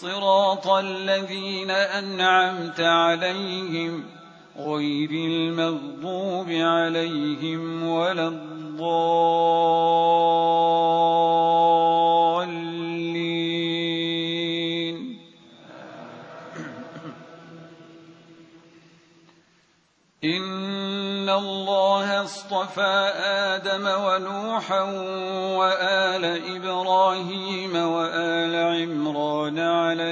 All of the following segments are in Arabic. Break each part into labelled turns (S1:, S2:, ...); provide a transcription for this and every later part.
S1: صراط الذين أنعمت عليهم غير المغضوب عليهم ولا الضالين. إن الله اصطفى آدم ونوحا وآل إبراهيم وآل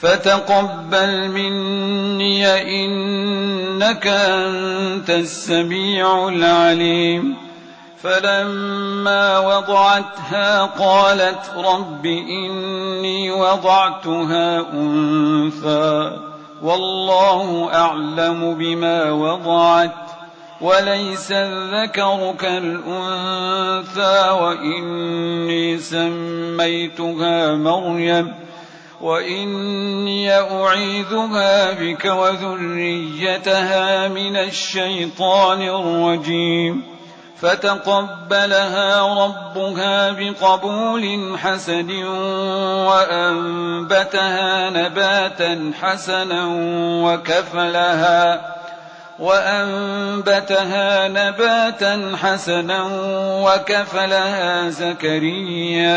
S1: فتقبل مني إنك أنت السميع العليم. فلما وضعتها قالت رب إني وضعتها أنثى. والله أعلم بما وضعت وليس الذكر كالأنثى وإني سميتها مريم. وإني أعيذها بك وذريتها من الشيطان الرجيم فتقبلها ربها بقبول حسن وأنبتها نباتا حسنا وكفلها وأنبتها نباتا حسنا وكفلها زكريا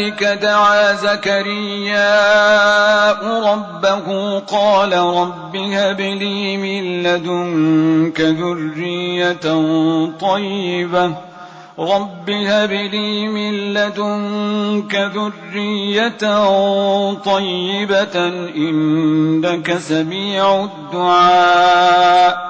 S1: هنالك دعا زكرياء ربه قال رب هب لي من لدنك ذرية طيبة رب هب لي من لدنك ذرية طيبة إنك سميع الدعاء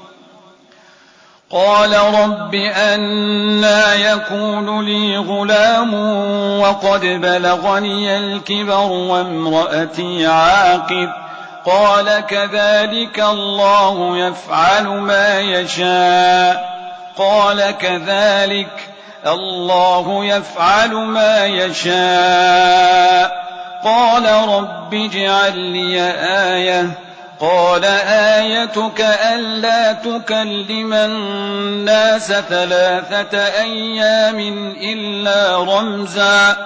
S1: قال رب أنا يكون لي غلام وقد بلغني الكبر وامرأتي عاقب قال كذلك الله يفعل ما يشاء. قال كذلك الله يفعل ما يشاء. قال رب اجعل لي آية قال آيتك ألا تكلم الناس ثلاثة أيام إلا رمزا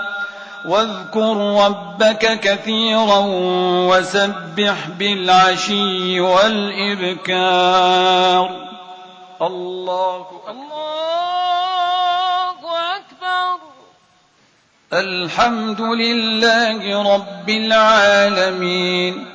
S1: واذكر ربك كثيرا وسبح بالعشي والإبكار الله
S2: الله أكبر.
S1: الحمد لله رب العالمين.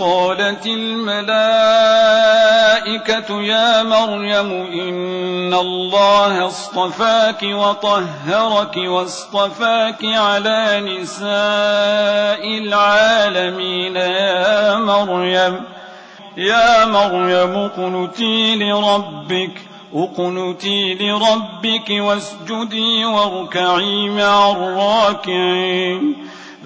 S1: قالت الملائكة يا مريم إن الله اصطفاك وطهرك واصطفاك على نساء العالمين يا مريم. يا مريم اقنتي لربك اقنتي لربك واسجدي واركعي مع الراكعين.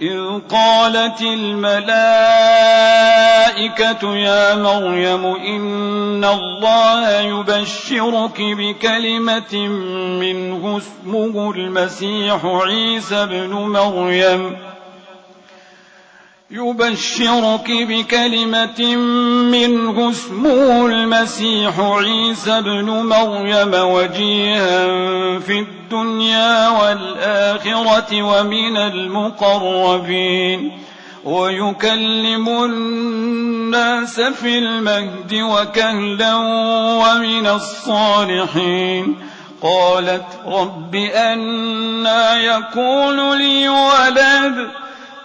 S1: إذ قالت الملائكة يا مريم إن الله يبشرك بكلمة منه اسمه المسيح عيسى بن مريم. يبشرك بكلمة منه اسمه المسيح عيسى بن مريم وجيها في الدنيا والآخرة ومن المقربين. ويكلم الناس في المهد وكهلا ومن الصالحين. قالت رب أنا يكون لي ولد.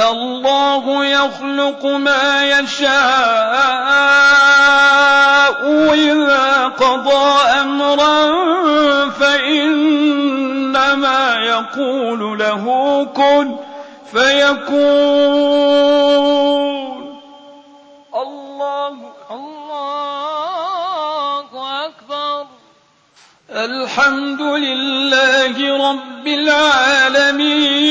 S1: الله يخلق ما يشاء إذا قضى أمرا فإنما يقول له كن فيكون. الله
S2: الله أكبر.
S1: الحمد لله رب العالمين.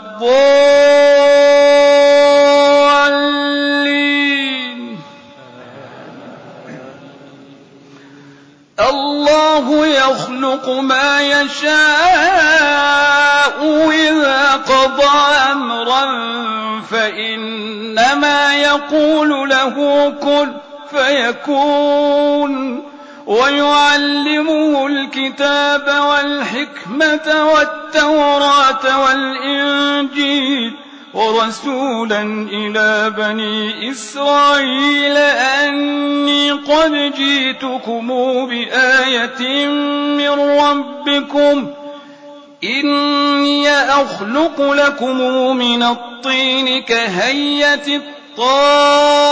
S1: الله يخلق ما يشاء إذا قضى أمرا فإنما يقول له كن فيكون. ويعلمه الكتاب والحكمة والتوراة والإنجيل ورسولا إلى بني إسرائيل أني قد جئتكم بآية من ربكم إني أخلق لكم من الطين كهية الطائر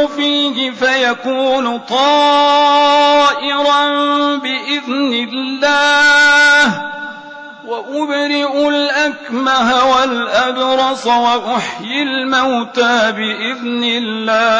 S1: فأنفخ فيه فيكون طائرا بإذن الله وأبرئ الأكمه والأبرص وأحيي الموتى بإذن الله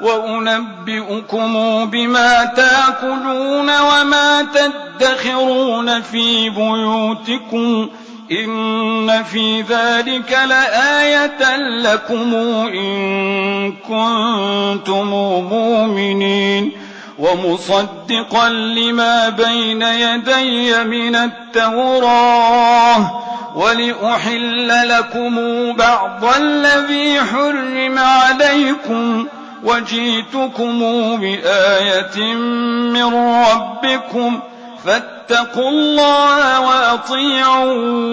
S1: وأنبئكم بما تأكلون وما تدخرون في بيوتكم إن في ذلك لآية لكم إن كنتم مؤمنين ومصدقا لما بين يدي من التوراه ولأحل لكم بعض الذي حرم عليكم وجئتكم بآية من ربكم فاتقوا الله وأطيعون.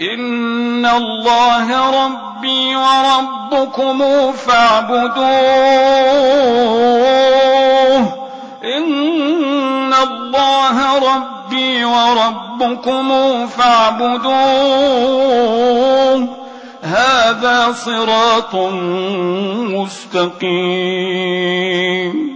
S1: إن الله ربي وربكم فاعبدوه. إن الله ربي وربكم فاعبدوه. هذا صراط مستقيم.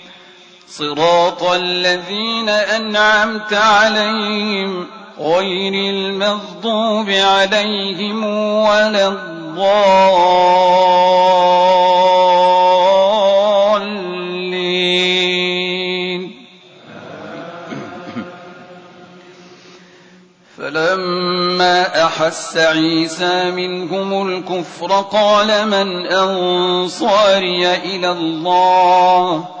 S1: صراط الذين أنعمت عليهم غير المغضوب عليهم ولا الضالين. فلما أحس عيسى منهم الكفر قال من أنصاري إلى الله؟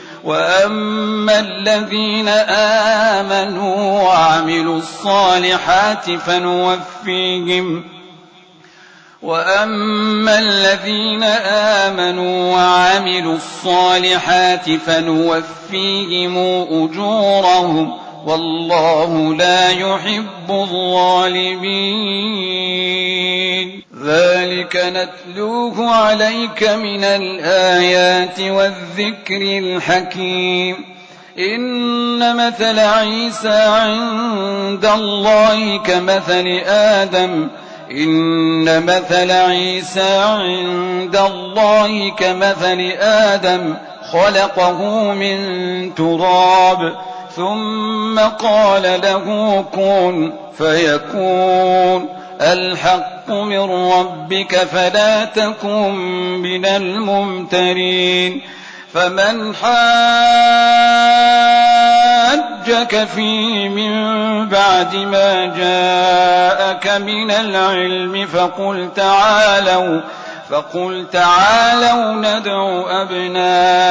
S1: واما الذين امنوا وعملوا الصالحات فنوفيهم واما الذين امنوا وعملوا الصالحات فنوفيهم اجورهم والله لا يحب الظالمين. ذلك نتلوه عليك من الآيات والذكر الحكيم. إن مثل عيسى عند الله كمثل آدم. إن مثل عيسى عند الله كمثل آدم. خلقه من تراب. ثم قال له كن فيكون. الحق من ربك فلا تكن من الممترين. فمن حاجك فيه من بعد ما جاءك من العلم فقل تعالوا فقل تعالوا ندع أبناءنا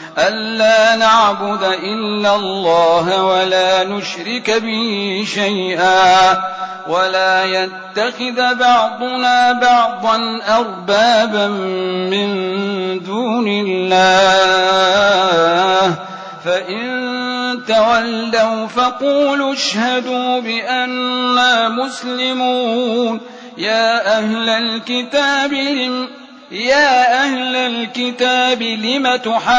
S1: ألا نعبد إلا الله ولا نشرك به شيئا ولا يتخذ بعضنا بعضا أربابا من دون الله فإن تولوا فقولوا اشهدوا بأننا مسلمون يا أهل الكتاب يا أهل الكتاب لم تحاجون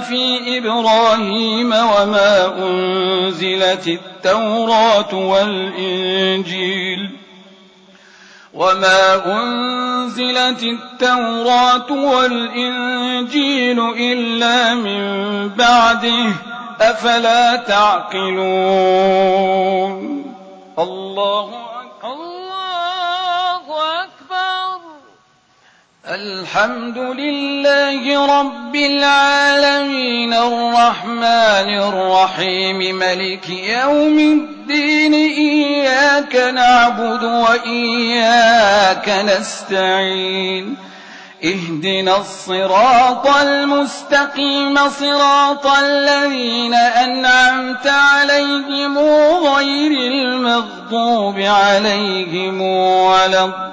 S1: في إبراهيم وما أنزلت التوراة والإنجيل وما أنزلت التوراة والإنجيل إلا من بعده أفلا تعقلون الله الحمد لله رب العالمين الرحمن الرحيم ملك يوم الدين إياك نعبد وإياك نستعين اهدنا الصراط المستقيم صراط الذين أنعمت عليهم غير المغضوب عليهم ولا الضالين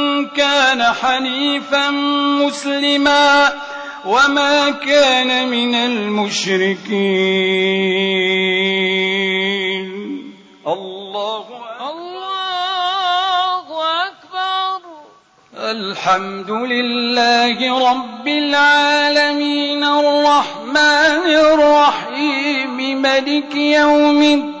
S1: كان حنيفا مسلما وما كان من المشركين. الله الحمد لله رب العالمين الرحمن الرحيم ملك يوم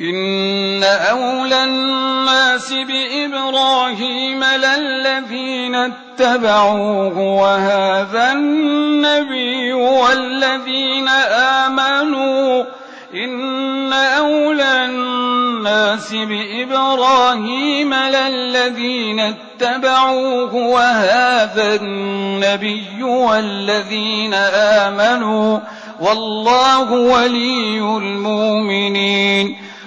S1: إن أولى الناس بإبراهيم للذين اتبعوه وهذا النبي والذين آمنوا إن أولى الناس بإبراهيم للذين اتبعوه وهذا النبي والذين آمنوا والله ولي المؤمنين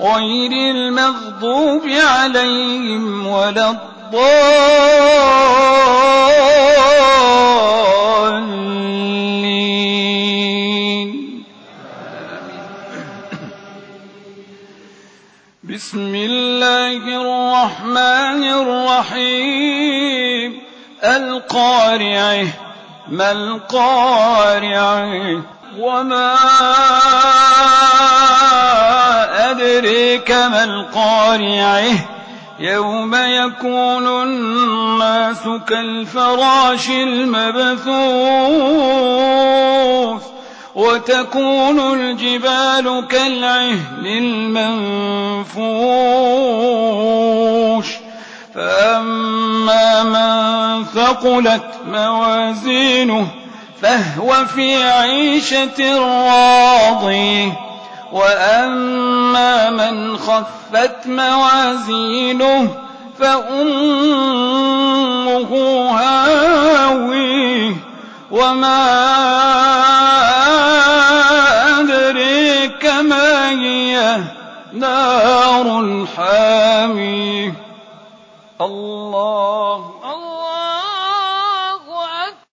S1: غير المغضوب عليهم ولا الضالين. بسم الله الرحمن الرحيم. القارعة ما القارعة؟ وما أدريك ما القارعة؟ يوم يكون الناس كالفراش المبثوث وتكون الجبال كالعهن المنفوش. فأما من ثقلت موازينه فهو في عيشة راضية. وأما من خفت موازينه فأمه هاويه وما أدريك ما هي نار الله